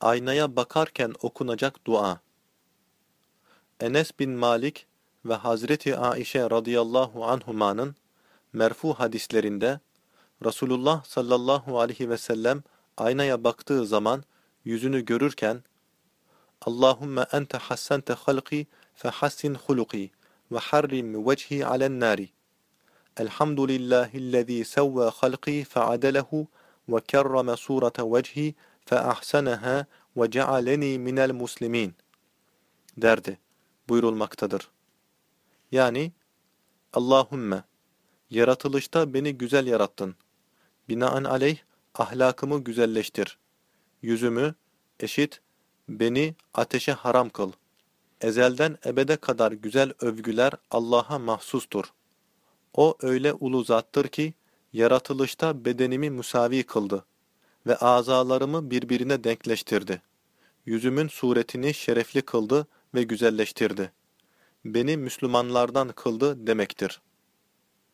Aynaya bakarken okunacak dua. Enes bin Malik ve Hazreti Aişe radıyallahu anhumanın merfu hadislerinde Resulullah sallallahu aleyhi ve sellem aynaya baktığı zaman yüzünü görürken Allahümme ente hassente halqi fehassin huluki ve harrim vecihi alen nari. Elhamdülillahillezî sevve halqi feadelehu ve kerreme surete vecihi feahseneha ve cealeni minel muslimin derdi buyurulmaktadır. Yani Allahümme yaratılışta beni güzel yarattın. Binaenaleyh ahlakımı güzelleştir. Yüzümü eşit beni ateşe haram kıl. Ezelden ebede kadar güzel övgüler Allah'a mahsustur. O öyle ulu zattır ki yaratılışta bedenimi müsavi kıldı ve azalarımı birbirine denkleştirdi. Yüzümün suretini şerefli kıldı ve güzelleştirdi. Beni Müslümanlardan kıldı demektir.